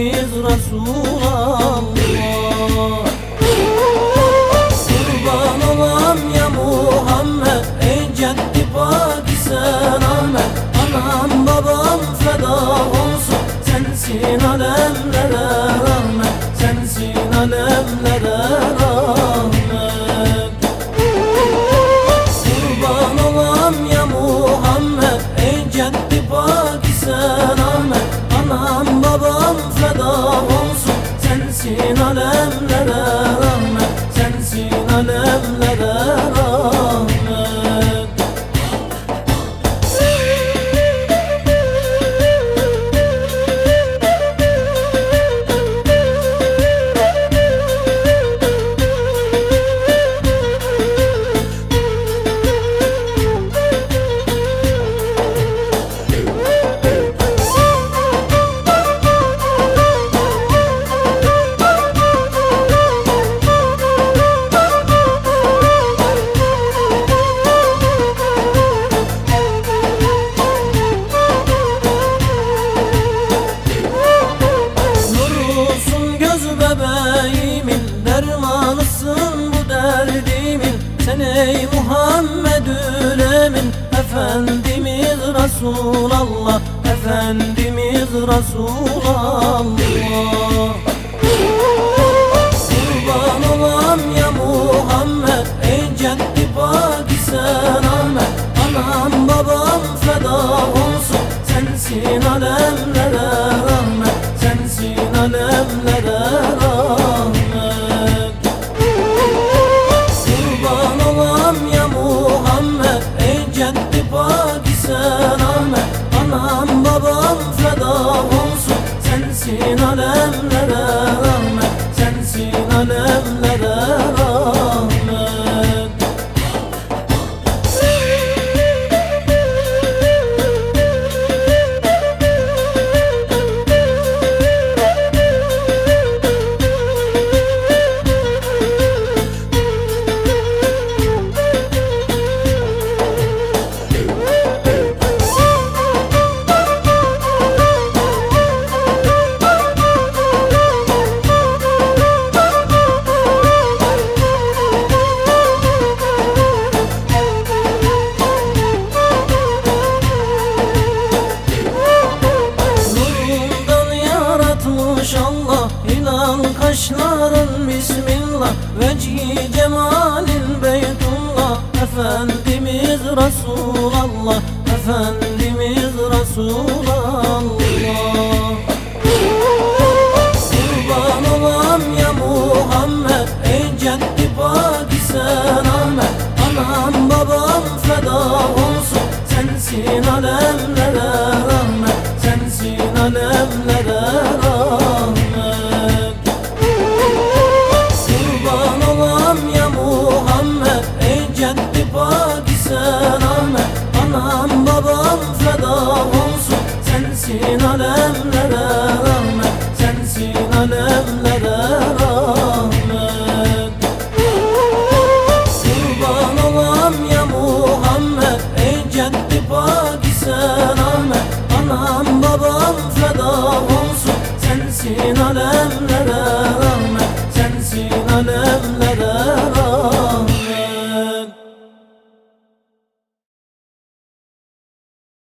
Efendimiz Resulallah. Kurban olam ya Muhammed Ey ceddi paki sen Ahmet. Anam babam feda olsun Sensin alemlere Muhammedül Emin Efendimiz Resulallah Efendimiz Resulallah. Kurban olam ya Muhammed Ey ceddi paki sen Ahmet. Anam babam feda olsun Sensin alemlere Sensin alemlere rahmet Sensin alemlere Hilal kaşların Bismillah Vecihi cemalin Beytullah. Efendimiz Resulallah Efendimiz Resulallah. Kurban olam ya Muhammed Ey ceddi paki sen Ahmet. Anam babam feda olsun Sensin alemlere alemlere rahmet Sensin alemlere rahmet